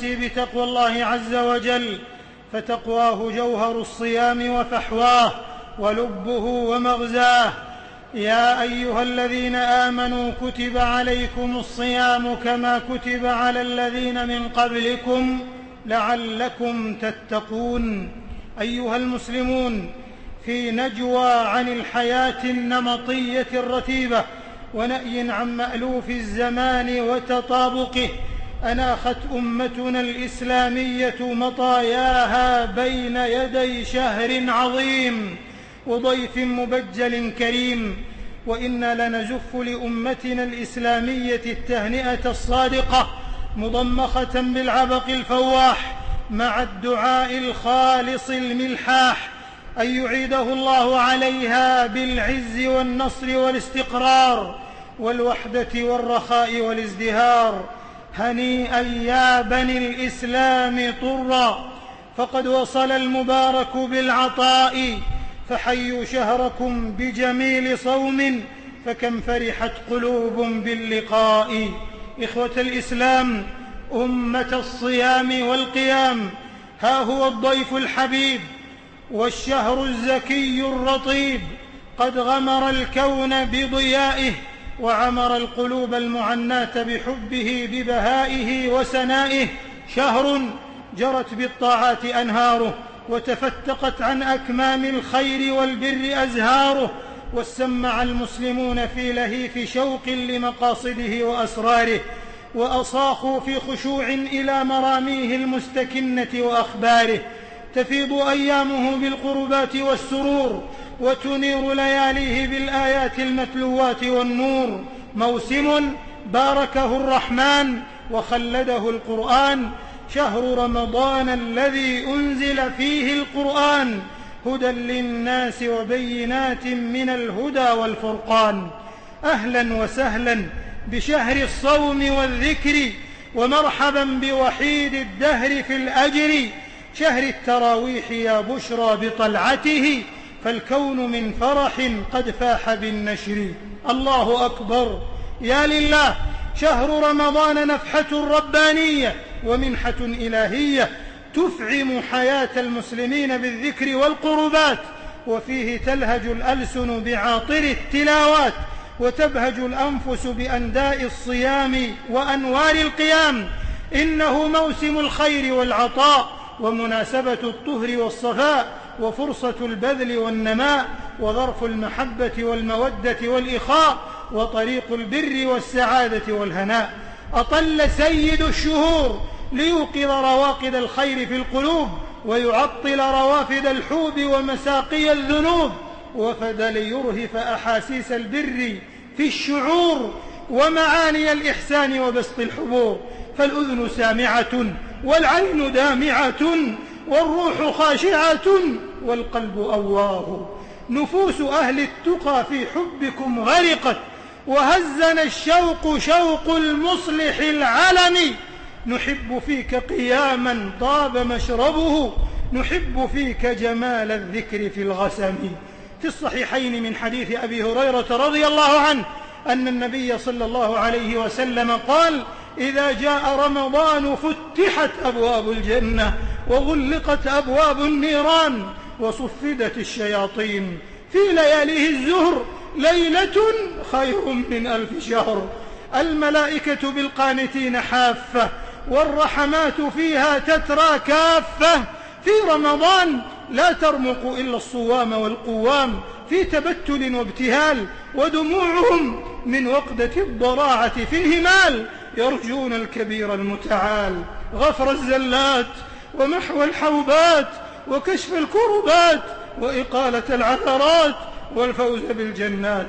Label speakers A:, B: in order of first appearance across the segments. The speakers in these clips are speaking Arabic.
A: نفسي بتقوى الله عز وجل فتقواه جوهر الصيام وفحواه ولبه ومغزاه. يا أيها الذين آمنوا كتب عليكم الصيام كما كتب على الذين من قبلكم لعلكم تتقون. أيها المسلمون في نجوى عن الحياة النمطية الرتيبة ونأي عن مألوف الزمان وتطابقه أناخت أمتنا الإسلامية مطاياها بين يدي شهر عظيم وضيف مبجل كريم وإنا لنزف لأمتنا الإسلامية التهنئة الصادقة مضمخة بالعبق الفواح مع الدعاء الخالص الملحاح أن يعيده الله عليها بالعز والنصر والاستقرار والوحدة والرخاء والازدهار. هنيئا يا بني الإسلام طرا. فقد وصل المبارك بالعطاء فحيوا شهركم بجميل صوم فكم فرحت قلوب باللقاء. إخوة الإسلام أمة الصيام والقيام ها هو الضيف الحبيب والشهر الزكي الرطيب. قد غمر الكون بضيائه وعمر القلوب المعناة بحبه ببهائه وسنائه شهر جرت بالطاعات أنهاره وتفتقت عن أكمام الخير والبر أزهاره وسمع المسلمون في لهيف شوق لمقاصده وأسراره وأصاخوا في خشوع إلى مراميه المستكنة وأخباره. تفيض أيامه بالقربات والسرور وتنير لياليه بالآيات المتلوات والنور. موسم باركه الرحمن وخلده القرآن. شهر رمضان الذي أنزل فيه القرآن. هدى للناس وبينات من الهدى والفرقان. أهلا وسهلا بشهر الصوم والذكر ومرحبا بوحيد الدهر في الأجر. شهر التراويح يا بشرى بطلعته فالكون من فرح قد فاح بالنشر. الله أكبر. يا لله شهر رمضان نفحة ربانية ومنحة إلهية. تفعم حياة المسلمين بالذكر والقربات وفيه تلهج الألسن بعاطر التلاوات وتبهج الأنفس بأنداء الصيام وأنوار القيام. إنه موسم الخير والعطاء ومناسبة الطهر والصفاء. وفرصة البذل والنماء وظرف المحبة والمودة والإخاء وطريق البر والسعادة والهناء. أطل سيد الشهور ليوقظ رواقد الخير في القلوب ويعطل روافد الحوب ومساقي الذنوب. وفد ليرهف أحاسيس البر في الشعور ومعاني الإحسان وبسط الحبور. فالأذن سامعة والعين دامعة والروح خاشعة والقلب أواه. نفوس أهل التقى في حبكم غرقت وهزنا الشوق شوق المصلح العلمي نحب فيك قياما طاب مشربه نحب فيك جمال الذكر في الغسم. في الصحيحين من حديث أبي هريرة رضي الله عنه أن النبي صلى الله عليه وسلم قال إذا جاء رمضان فتحت أبواب الجنة وغلقت أبواب النيران. وصفدت الشياطين في لياليه الزهر ليلة خير من ألف شهر. الملائكة بالقانتين حافة والرحمات فيها تترى كافة. في رمضان لا ترمق إلا الصوام والقوام. في تبتل وابتهال ودموعهم من وقدة الضراعة في الهمال يرجون الكبير المتعال. غفر الزلات ومحو الحوبات وكشف الكربات وإقالة العثرات والفوز بالجنات.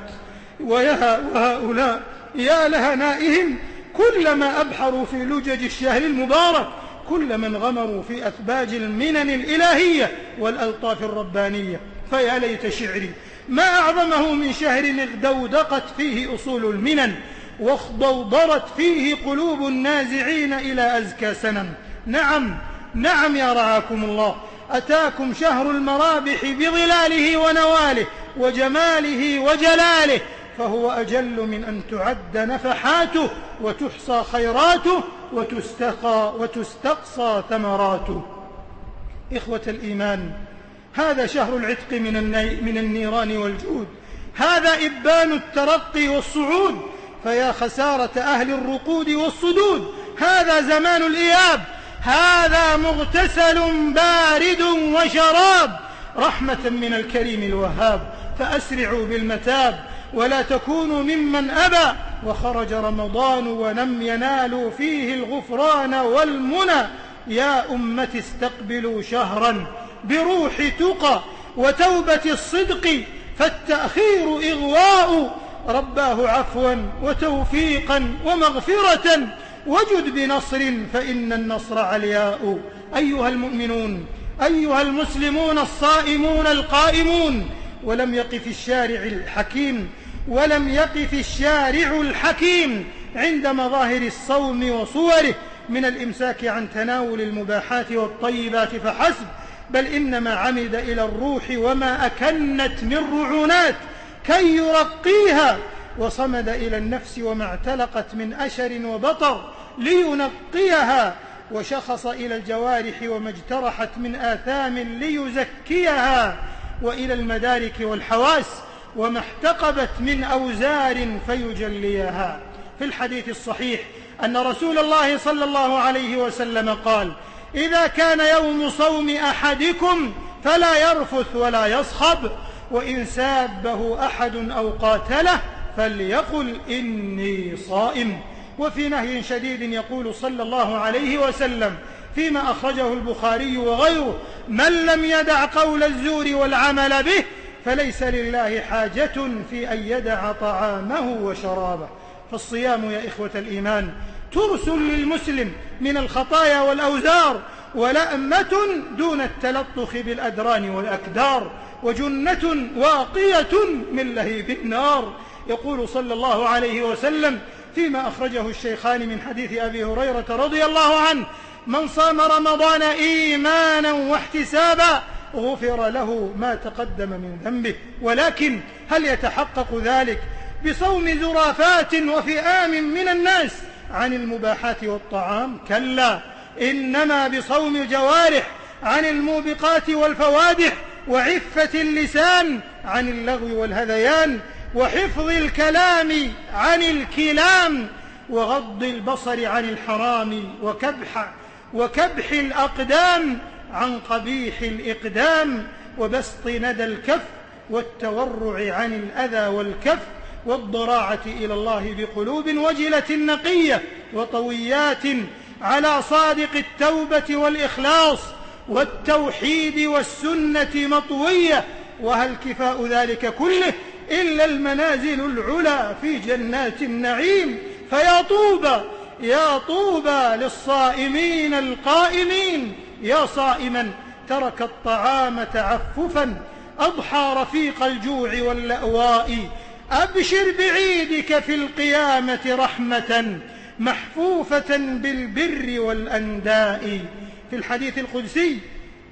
A: وهؤلاء يا لهنائهم كلما أبحروا في لجج الشهر المبارك كلما انغمروا في أثباج المنن الإلهية والألطاف الربانية. فيا ليت شعري ما أعظمه من شهر اغدودقت فيه أصول المنن واخضوضرت فيه قلوب النازعين إلى أزكى سنم نعم نعم يا رعاكم الله. أتاكم شهر المرابح بظلاله ونواله وجماله وجلاله فهو أجل من أن تعد نفحاته وتحصى خيراته وتستقى وتستقصى ثمراته. إخوة الإيمان هذا شهر العتق من, من النيران والجود. هذا إبان الترقي والصعود فيا خسارة أهل الرقود والصدود. هذا زمان الإياب. هذا مغتسل بارد وشراب. رحمة من الكريم الوهاب. فأسرعوا بالمتاب ولا تكونوا ممن أبى. وخرج رمضان ولم ينالوا فيه الغفران والمنى. يا أمة استقبلوا شهرا بروح تقى وتوبة الصدق. فالتأخير إغواء. رباه عفوا وتوفيقا ومغفرة. وجد بنصر فإن النصر علياء. أيها المؤمنون أيها المسلمون الصائمون القائمون. ولم يقف الشارع الحكيم ولم يقف الشارع الحكيم عند مظاهر الصوم وصوره من الإمساك عن تناول المباحات والطيبات فحسب. بل إنما عمد إلى الروح وما أكنت من رعونات كي يرقيها وصمد إلى النفس وما اعتلقت من أشر وبطر لينقيها وشخص إلى الجوارح وما اجترحت من آثام ليزكيها وإلى المدارك والحواس وما احتقبت من أوزار فيجليها. في الحديث الصحيح أن رسول الله صلى الله عليه وسلم قال إذا كان يوم صوم أحدكم فلا يرفث ولا يصخب وإن سابه أحد أو قاتله فليقل إني صائم. وفي نهي شديد يقول صلى الله عليه وسلم فيما أخرجه البخاري وغيره من لم يدع قول الزور والعمل به فليس لله حاجة في أن يدع طعامه وشرابه. فالصيام يا إخوة الإيمان ترس للمسلم من الخطايا والأوزار ولأمة دون التلطخ بالأدران والأكدار وجنة واقية من لهيب النار. يقول صلى الله عليه وسلم فيما أخرجه الشيخان من حديث أبي هريرة رضي الله عنه من صام رمضان إيمانا واحتسابا غفر له ما تقدم من ذنبه ولكن هل يتحقق ذلك بصوم زرافات وفئام من الناس عن المباحات والطعام؟ كلا إنما بصوم جوارح عن الموبقات والفوادح وعفة اللسان عن اللغو والهذيان وحفظ الكلام عن الكلام وغض البصر عن الحرام وكبح وكبح الأقدام عن قبيح الإقدام وبسط ندى الكف والتورع عن الأذى والكف والضراعة إلى الله بقلوب وجلة نقية وطويات على صادق التوبة والإخلاص والتوحيد والسنة مطوية وهل كفاء ذلك كله إلا المنازل العلا في جنات النعيم. فيا طوبى يا طوبى للصائمين القائمين. يا صائما ترك الطعام تعففا. أضحى رفيق الجوع واللأواء. أبشر بعيدك في القيامة رحمة محفوفة بالبر والأنداء. في الحديث القدسي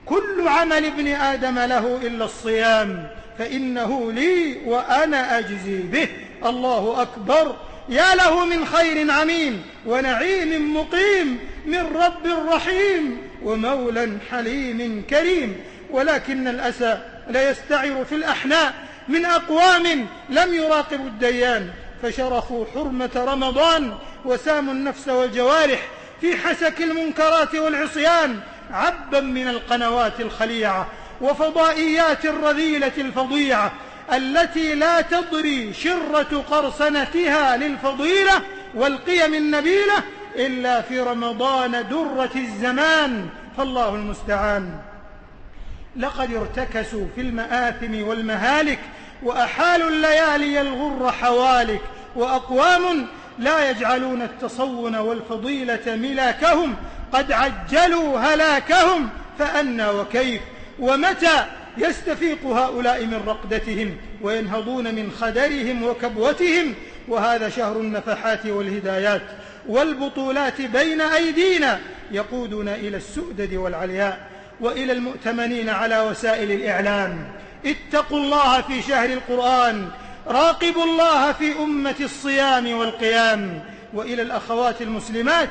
A: كل عمل ابن آدم له إلا الصيام. فإنه لي وأنا أجزي به الله أكبر يا له من خير عميم ونعيم مقيم من رب رحيم ومولى حليم كريم ولكن الأسى لا يستعر في الأحناء من أقوام لم يراقبوا الديان فشرفوا حرمة رمضان وساموا النفس والجوارح في حسك المنكرات والعصيان عبا من القنوات الخليعة وفضائيات الرذيلة الفظيعة التي لا تضري شرة قرصنتها للفضيلة والقيم النبيلة إلا في رمضان درة الزمان فالله المستعان. لقد ارتكسوا في المآثم والمهالك وأحالوا الليالي الغر حوالك وأقوام لا يجعلون التصون والفضيلة ملاكهم قد عجلوا هلاكهم فأنا وكيف؟ ومتى يستفيق هؤلاء من رقدتهم وينهضون من خدرهم وكبوتهم؟ وهذا شهر النفحات والهدايات والبطولات بين أيدينا يقودنا إلى السؤدد والعلياء وإلى المؤتمنين على وسائل الإعلام. اتقوا الله في شهر القرآن راقبوا الله في أمة الصيام والقيام. وإلى الأخوات المسلمات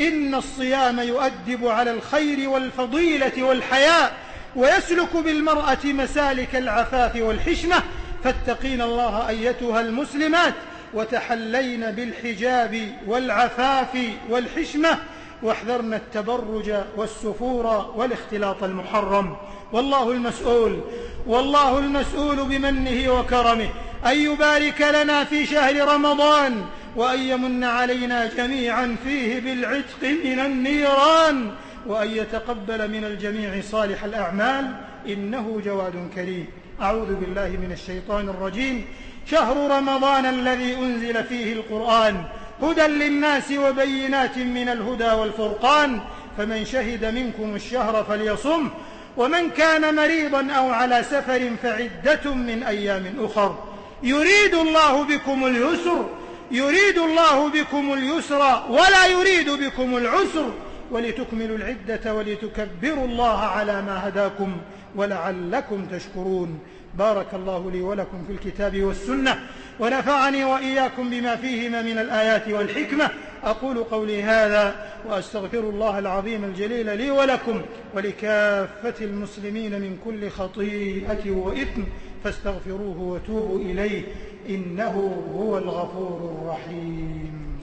A: إن الصيام يؤدب على الخير والفضيلة والحياء. ويسلك بالمرأة مسالك العفاف والحشمة فاتقين الله أيتها المسلمات وتحلين بالحجاب والعفاف والحشمة واحذرن التبرج والسفور والاختلاط المحرم. والله المسؤول والله المسؤول بمنه وكرمه. أن يبارك لنا في شهر رمضان وأن يمن علينا جميعا فيه بالعتق من النيران. وأن يتقبل من الجميع صالح الأعمال إنه جواد كريم. أعوذ بالله من الشيطان الرجيم. شهر رمضان الذي أنزل فيه القرآن هدى للناس وبينات من الهدى والفرقان. فمن شهد منكم الشهر فليصم. ومن كان مريضا أو على سفر فعدة من أيام أخر. يريد الله بكم اليسر. يريد الله بكم اليسر ولا يريد بكم العسر. ولتكملوا العدة ولتكبروا الله على ما هداكم ولعلكم تشكرون. بارك الله لي ولكم في الكتاب والسنة ونفعني وإياكم بما فيهما من الآيات والحكمة. أقول قولي هذا وأستغفر الله العظيم الجليل لي ولكم ولكافة المسلمين من كل خطيئة وإثم. فاستغفروه وتوبوا إليه إنه هو الغفور الرحيم.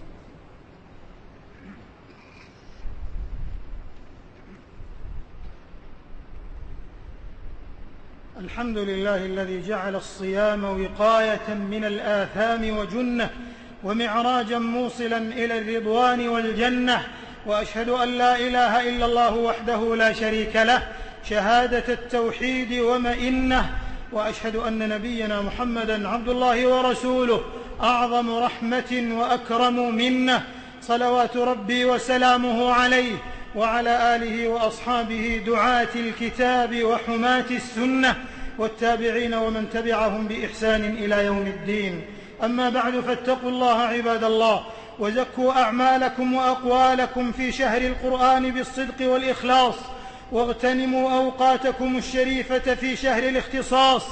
A: الحمد لله الذي جعل الصيام وقاية من الآثام وجنة ومعراجا موصلا إلى الرضوان والجنة وأشهد أن لا إله إلا الله وحده لا شريك له شهادة التوحيد ومئنة وأشهد أن نبينا محمدا عبد الله ورسوله أعظم رحمة وأكرم منه صلوات ربي وسلامه عليه وعلى آله وأصحابه دعاة الكتاب وحماة السنة والتابعين ومن تبعهم بإحسان إلى يوم الدين. أما بعد فاتقوا الله عباد الله وزكوا أعمالكم وأقوالكم في شهر القرآن بالصدق والإخلاص واغتنموا أوقاتكم الشريفة في شهر الاختصاص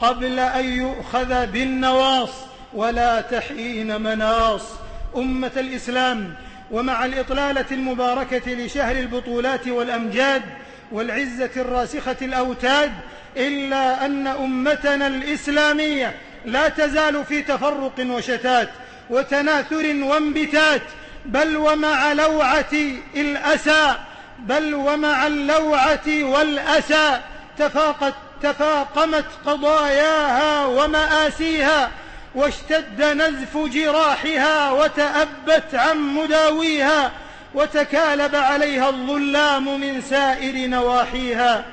A: قبل أن يؤخذ بالنواص ولا تحيين مناص. أمة الإسلام ومع الإطلالة المباركة لشهر البطولات والأمجاد والعزة الراسخة الأوتاد إلا أن أمتنا الإسلامية لا تزال في تفرق وشتات وتناثر وانبتات بل ومع لوعة الأسى بل ومع اللوعة والأسى تفاقت تفاقمت قضاياها ومآسيها. واشتد نزف جراحها وتأبت عن مداويها وتكالب عليها الظلام من سائر نواحيها.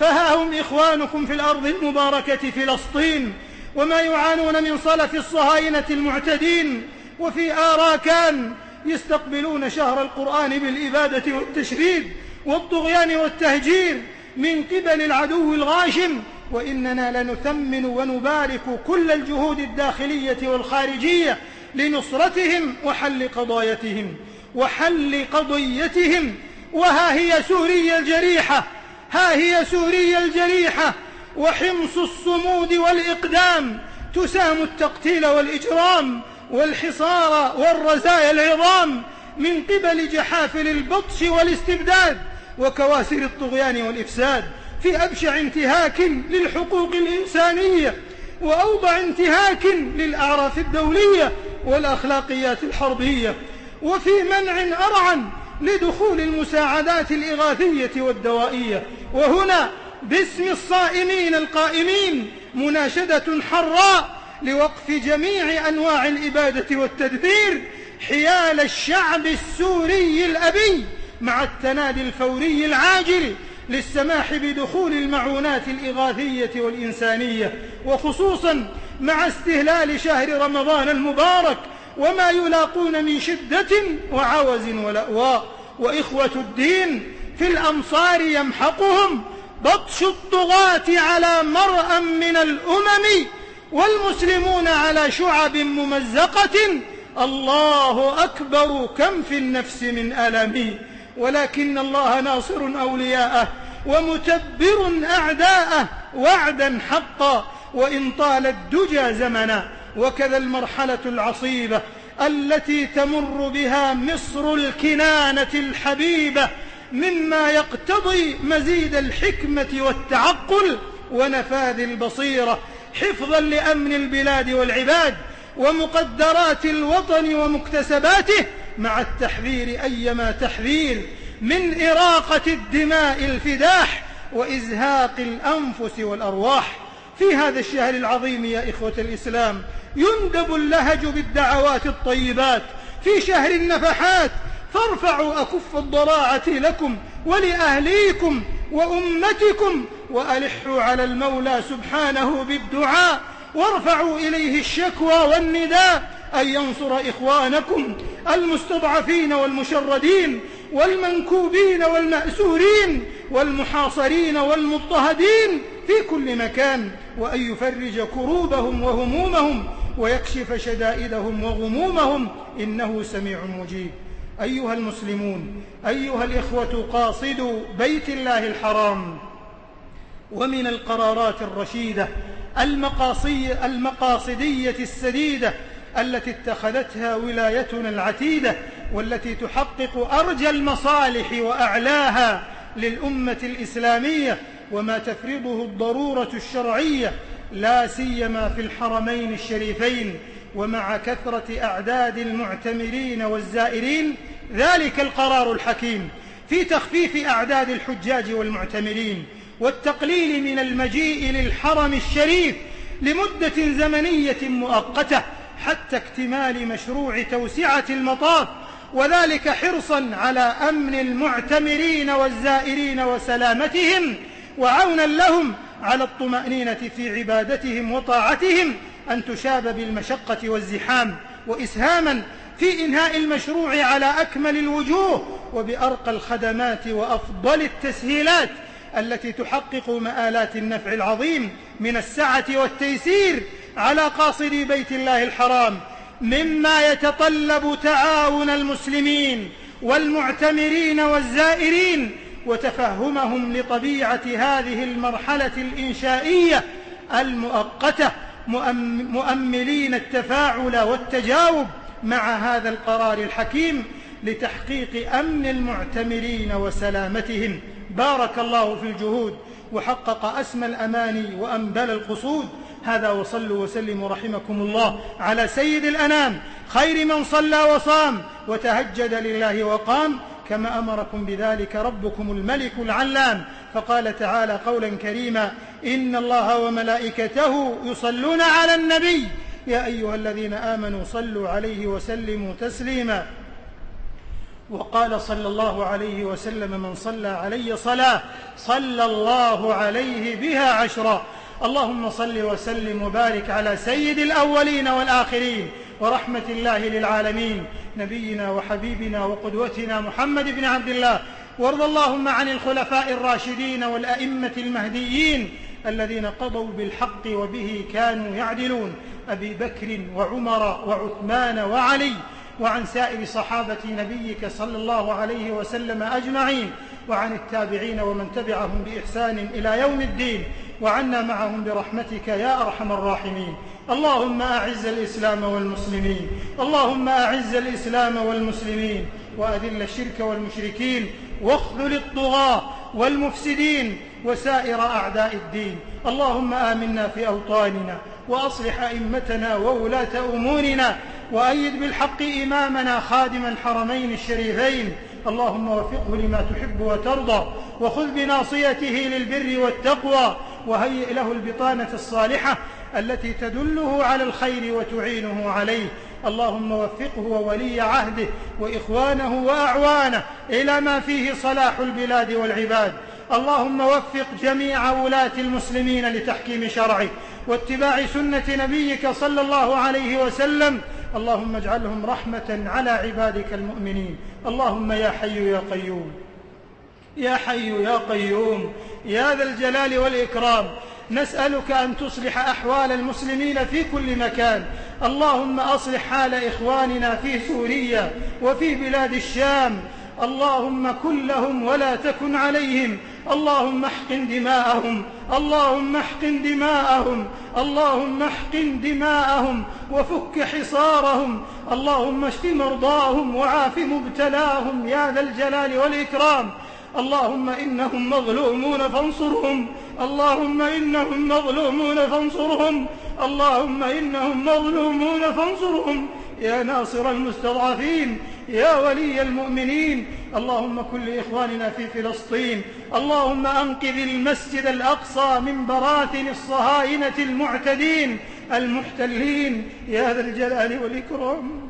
A: فها هم إخوانكم في الأرض المباركة فلسطين وما يعانون من صلف الصهاينة المعتدين وفي آراكان يستقبلون شهر القرآن بالإبادة والتشريد والطغيان والتهجير من قبل العدو الغاشم وإننا لنثمن ونبارك كل الجهود الداخلية والخارجية لنصرتهم وحل قضايتهم وحل قضيتهم. وها هي سوريا الجريحة ها هي سوريا الجريحة. وحمص الصمود والإقدام تسام التقتيل والإجرام والحصار والرزايا العظام. من قبل جحافل البطش والاستبداد وكواسر الطغيان والإفساد. في أبشع انتهاك للحقوق الإنسانية وأوضع انتهاك للأعراف الدولية والأخلاقيات الحربية وفي منع أرعا لدخول المساعدات الإغاثية والدوائية وهنا باسم الصائمين القائمين مناشدة حراء لوقف جميع أنواع الإبادة والتدبير حيال الشعب السوري الأبي مع التنادي الفوري العاجل للسماح بدخول المعونات الإغاثية والإنسانية وخصوصا مع استهلال شهر رمضان المبارك وما يلاقون من شدة وعوز ولأواء. وإخوة الدين في الأمصار يمحقهم بطش الطغاة على مرأى من الأمم والمسلمون على شعب ممزقة. الله أكبر كم في النفس من ألم. ولكن الله ناصر أولياءه ومتبر أعداءه وعدا حقا وإن طال الدجى زمنا وكذا المرحلة العصيبة التي تمر بها مصر الكنانة الحبيبة مما يقتضي مزيد الحكمة والتعقل ونفاذ البصيرة حفظا لأمن البلاد والعباد ومقدرات الوطن ومكتسباته مع التحذير أيما تحذير من إراقة الدماء الفداح وإزهاق الأنفس والأرواح. في هذا الشهر العظيم يا إخوة الإسلام يندب اللهج بالدعوات الطيبات. في شهر النفحات فارفعوا أكف الضراعة لكم ولأهليكم وأمتكم وألحوا على المولى سبحانه بالدعاء. وارفعوا إليه الشكوى والنداء أن ينصر إخوانكم المستضعفين والمشردين والمنكوبين والمأسورين والمحاصرين والمضطهدين في كل مكان وأن يفرج كروبهم وهمومهم ويكشف شدائدهم وغمومهم إنه سميع مجيب. أيها المسلمون أيها الإخوة قاصدوا بيت الله الحرام. ومن القرارات الرشيدة المقاصي المقاصدية السديدة التي اتخذتها ولايتنا العتيدة والتي تحقق أرجى المصالح وأعلاها للأمة الإسلامية وما تفرضه الضرورة الشرعية لا سيما في الحرمين الشريفين ومع كثرة أعداد المعتمرين والزائرين ذلك القرار الحكيم في تخفيف أعداد الحجاج والمعتمرين. والتقليل من المجيء للحرم الشريف لمدة زمنية مؤقتة حتى اكتمال مشروع توسعة المطاف وذلك حرصا على أمن المعتمرين والزائرين وسلامتهم وعونا لهم على الطمأنينة في عبادتهم وطاعتهم أن تشاب بالمشقة والزحام وإسهاما في إنهاء المشروع على أكمل الوجوه وبأرقى الخدمات وأفضل التسهيلات. التي تحقق مآلات النفع العظيم من السعة والتيسير على قاصري بيت الله الحرام مما يتطلب تعاون المسلمين والمعتمرين والزائرين وتفهمهم لطبيعة هذه المرحلة الإنشائية المؤقتة مؤملين التفاعل والتجاوب مع هذا القرار الحكيم لتحقيق أمن المعتمرين وسلامتهم. بارك الله في الجهود وحقق أسمى الأماني وأنبل القصود. هذا وصلوا وسلموا رحمكم الله على سيد الأنام خير من صلى وصام وتهجد لله وقام. كما أمركم بذلك ربكم الملك العلام. فقال تعالى قولا كريما إن الله وملائكته يصلون على النبي. يا أيها الذين آمنوا صلوا عليه وسلموا تسليما. وقال صلى الله عليه وسلم من صلى علي صلاة صلى الله عليه بها عشرا. اللهم صل وسلم وبارك على سيد الأولين والآخرين ورحمة الله للعالمين نبينا وحبيبنا وقدوتنا محمد بن عبد الله. وارض اللهم عن الخلفاء الراشدين والأئمة المهديين الذين قضوا بالحق وبه كانوا يعدلون. أبي بكر وعمر وعثمان وعلي وعن سائر صحابة نبيك صلى الله عليه وسلم أجمعين وعن التابعين ومن تبعهم بإحسان إلى يوم الدين وعنا معهم برحمتك يا أرحم الراحمين. اللهم أعز الإسلام والمسلمين. اللهم أعز الإسلام والمسلمين. وأذل الشرك والمشركين. واخذل الطغاة والمفسدين. وسائر أعداء الدين. اللهم آمنا في أوطاننا. وأصلح أئمتنا وولاة أمورنا. وأيد بالحق إمامنا خادم الحرمين الشريفين. اللهم وفقه لما تحب وترضى وخذ بناصيته للبر والتقوى وهيئ له البطانة الصالحة التي تدله على الخير وتعينه عليه. اللهم وفقه وولي عهده وإخوانه وأعوانه إلى ما فيه صلاح البلاد والعباد. اللهم وفق جميع ولاة المسلمين لتحكيم شرعك واتباع سنة نبيك صلى الله عليه وسلم اللهم اجعلهم رحمة على عبادك المؤمنين. اللهم يا حي يا قيوم. يا حي يا قيوم. يا ذا الجلال والإكرام. نسألك أن تصلح أحوال المسلمين في كل مكان. اللهم أصلح حال إخواننا في سوريا وفي بلاد الشام. اللهم كن لهم ولا تكن عليهم. اللهم احقن دماءهم. اللهم احقن دماءهم. اللهم احقن دماءهم وفك حصارهم. اللهم اشف مرضاهم وعاف مبتلاهم. يا ذا الجلال والإكرام. اللهم إنهم مظلومون فانصرهم. اللهم إنهم مظلومون فانصرهم. اللهم إنهم مظلومون فانصرهم. يا ناصر المستضعفين. يا ولي المؤمنين اللهم كل إخواننا في فلسطين اللهم أنقذ المسجد الأقصى من براثن الصهاينة المعتدين المحتلين يا ذا الجلال والإكرام.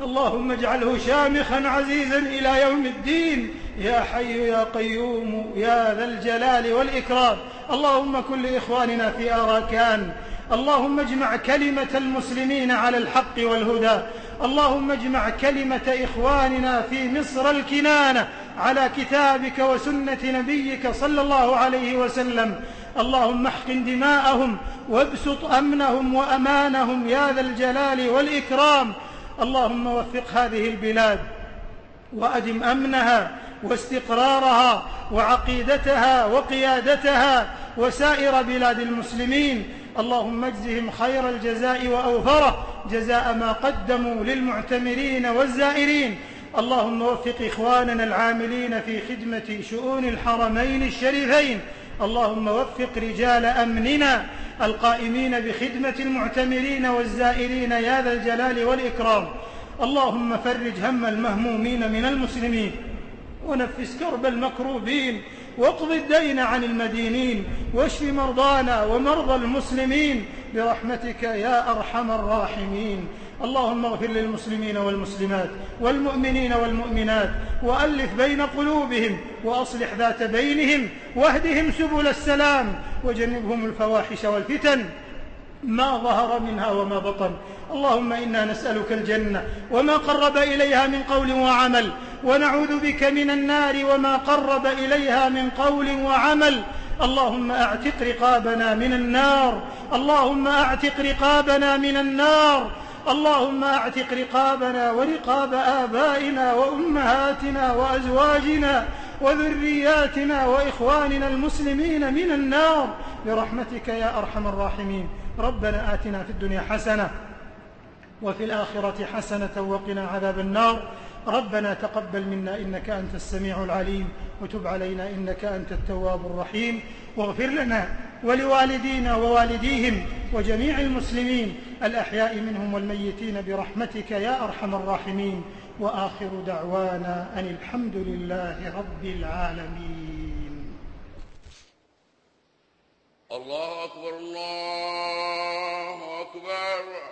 A: اللهم اجعله شامخا عزيزا إلى يوم الدين يا حي يا قيوم يا ذا الجلال والإكرام. اللهم كل إخواننا في آراكان. اللهم اجمع كلمة المسلمين على الحق والهدى. اللهم اجمع كلمة إخواننا في مصر الكنانة على كتابك وسنة نبيك صلى الله عليه وسلم. اللهم احقن دماءهم وابسط أمنهم وأمانهم يا ذا الجلال والإكرام. اللهم وفق هذه البلاد وأدم أمنها واستقرارها وعقيدتها وقيادتها وسائر بلاد المسلمين. اللهم اجزهم خير الجزاء وأوفره جزاء ما قدموا للمعتمرين والزائرين. اللهم وفق إخواننا العاملين في خدمة شؤون الحرمين الشريفين. اللهم وفق رجال أمننا القائمين بخدمة المعتمرين والزائرين يا ذا الجلال والإكرام. اللهم فرج هم المهمومين من المسلمين ونفس كرب المكروبين. واقض الدين عن المدينين واشف مرضانا ومرضى المسلمين برحمتك يا أرحم الراحمين. اللهم اغفر للمسلمين والمسلمات والمؤمنين والمؤمنات وألف بين قلوبهم وأصلح ذات بينهم واهدهم سبل السلام وجنبهم الفواحش والفتن. ما ظهر منها وما بطن. اللهم إنا نسألك الجنة وما قرب إليها من قول وعمل ونعوذ بك من النار وما قرب إليها من قول وعمل. اللهم أعتق رقابنا من النار اللهم أعتق رقابنا من النار اللهم أعتق رقابنا ورقاب آبائنا وأمهاتنا وأزواجنا وذرياتنا وإخواننا المسلمين من النار. برحمتك يا أرحم الراحمين. ربنا آتنا في الدنيا حسنة وفي الآخرة حسنة وقنا عذاب النار. ربنا تقبل منا إنك أنت السميع العليم وتب علينا إنك أنت التواب الرحيم. واغفر لنا ولوالدينا ووالديهم وجميع المسلمين الأحياء منهم والميتين برحمتك يا أرحم الراحمين. وآخر دعوانا أن الحمد لله رب العالمين.
B: الله أكبر الله أكبر.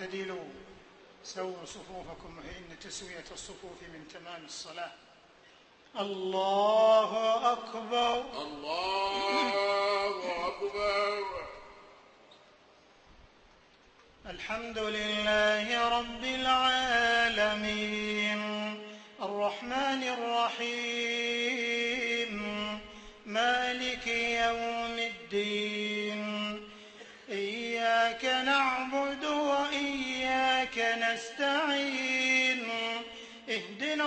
A: اعتدلوا سووا صفوفكم فإن تسوية الصفوف من تمام الصلاة. الله أكبر.
B: الله أكبر.
A: الحمد لله رب العالمين.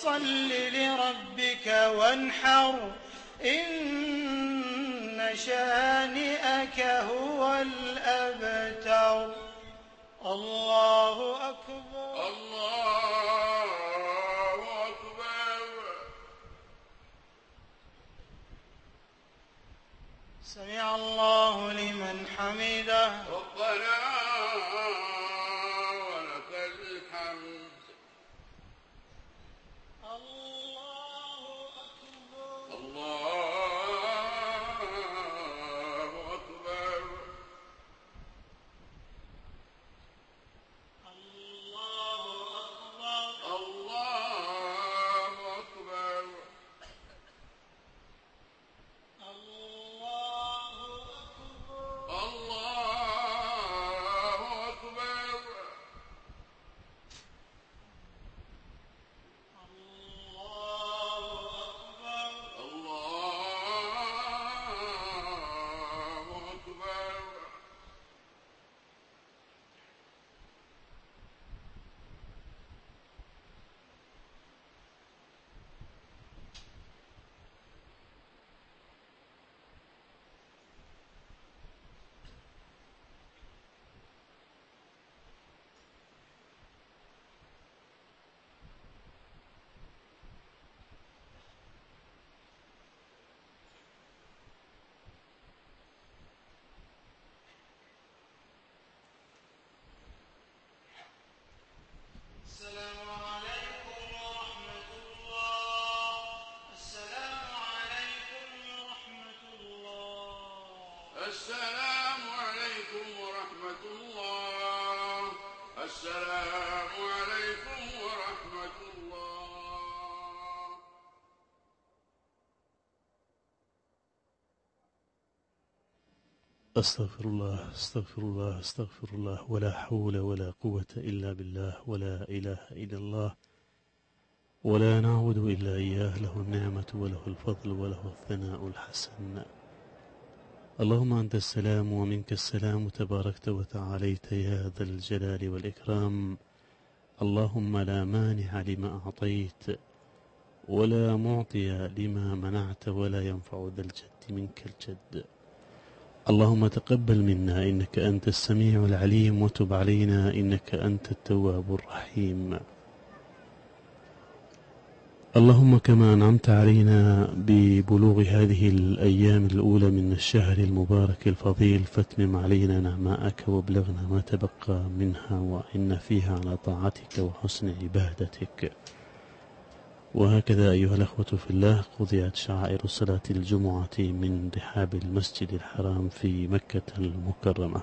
A: فصل لربك وانحر. إن شانئك هو الأبتر. الله أكبر.
C: الله أكبر.
A: سمع الله لمن حمده.
C: ربنا
A: السلام عليكم ورحمة الله.
D: أستغفر الله أستغفر الله أستغفر الله. ولا حول ولا قوة إلا بالله. ولا إله إلا الله. ولا نعود إلا إياه. له النعمة وله الفضل وله الثناء الحسن. اللهم أنت السلام ومنك السلام تباركت وتعاليت يا ذا الجلال والإكرام. اللهم لا مانع لما أعطيت ولا معطي لما منعت ولا ينفع ذا الجد منك الجد. اللهم تقبل منا إنك أنت السميع العليم وتب علينا إنك أنت التواب الرحيم. اللهم كما أنعمت علينا ببلوغ هذه الأيام الأولى من الشهر المبارك الفضيل فاتمم علينا نعماءك وابلغنا ما تبقى منها وإن فيها على طاعتك وحسن عبادتك. وهكذا أيها الأخوة في الله قضيت شعائر صلاة الجمعة من رحاب المسجد الحرام في مكة المكرمة.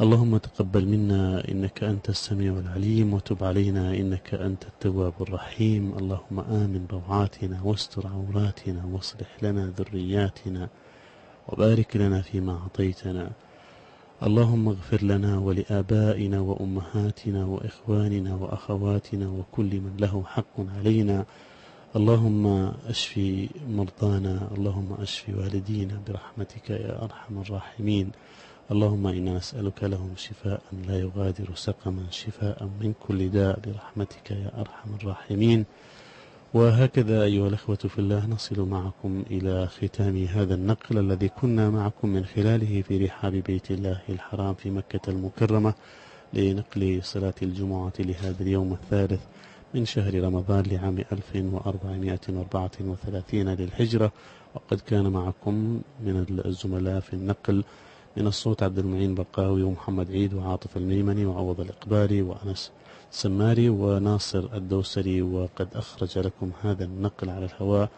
D: اللهم تقبل منا إنك أنت السميع العليم وتب علينا إنك أنت التواب الرحيم. اللهم آمن روعاتنا واستر عوراتنا واصلح لنا ذرياتنا وبارك لنا فيما أعطيتنا. اللهم اغفر لنا ولآبائنا وأمهاتنا وإخواننا وأخواتنا وكل من له حق علينا. اللهم اشفي مرضانا اللهم اشفي والدينا برحمتك يا أرحم الراحمين. اللهم إنا نسألك لهم شفاء لا يغادر سقما شفاء من كل داء برحمتك يا أرحم الراحمين. وهكذا أيها الأخوة في الله نصل معكم إلى ختام هذا النقل الذي كنا معكم من خلاله في رحاب بيت الله الحرام في مكة المكرمة لنقل صلاة الجمعة لهذا اليوم الثالث من شهر رمضان لعام 1434 للحجرة وقد كان معكم من الزملاء في النقل من الصوت عبد المعين بقاوي ومحمد عيد وعاطف الميمني وعوض الإقبالي وأنس سماري وناصر الدوسري وقد أخرج لكم هذا النقل على الهواء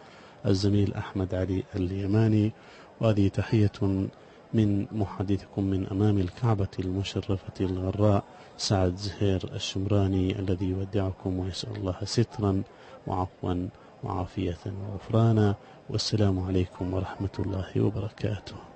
D: الزميل أحمد علي اليماني وهذه تحية من محدثكم من أمام الكعبة المشرفة الغراء سعد زهير الشمراني الذي يودعكم ويسأل الله سترا وعفوا وعافية وغفرانا والسلام عليكم ورحمة الله وبركاته.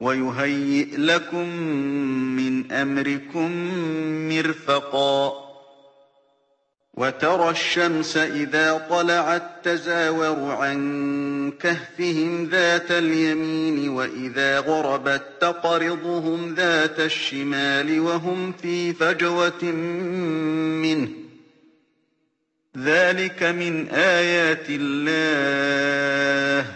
B: وَيُهَيِّئْ لَكُم مِّنْ أَمْرِكُم مِّرْفَقًا وترى الشمس إذا طلعت تزاور عن كهفهم ذات اليمين وإذا غربت تقرضهم ذات الشمال وهم في فجوة منه ذلك من آيات الله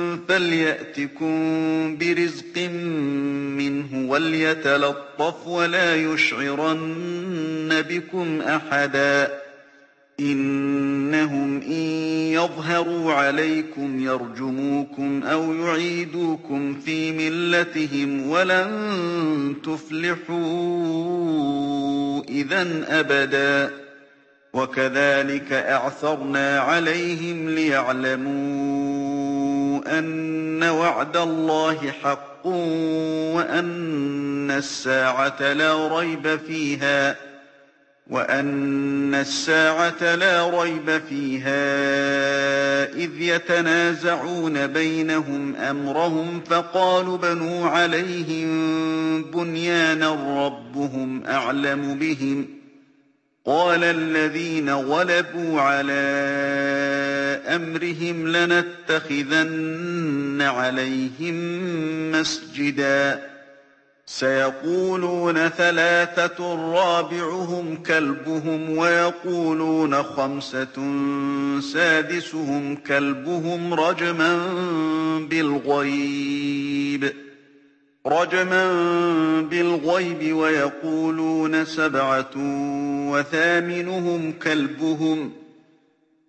B: فليأتكم برزق منه وليتلطف ولا يشعرن بكم أحدا إنهم إن يظهروا عليكم يرجموكم أو يعيدوكم في ملتهم ولن تفلحوا إذا أبدا وكذلك أعثرنا عليهم ليعلمون أن وعد الله حق وأن الساعة لا ريب فيها وأن الساعة لا ريب فيها إذ يتنازعون بينهم أمرهم فقالوا بنوا عليهم بنيانا ربهم أعلم بهم قال الذين غلبوا على أمرهم لنتخذن عليهم مسجدا. سيقولون ثلاثة رابعهم كلبهم ويقولون خمسة سادسهم كلبهم رجما بالغيب. رجما بالغيب ويقولون سبعة وثامنهم كلبهم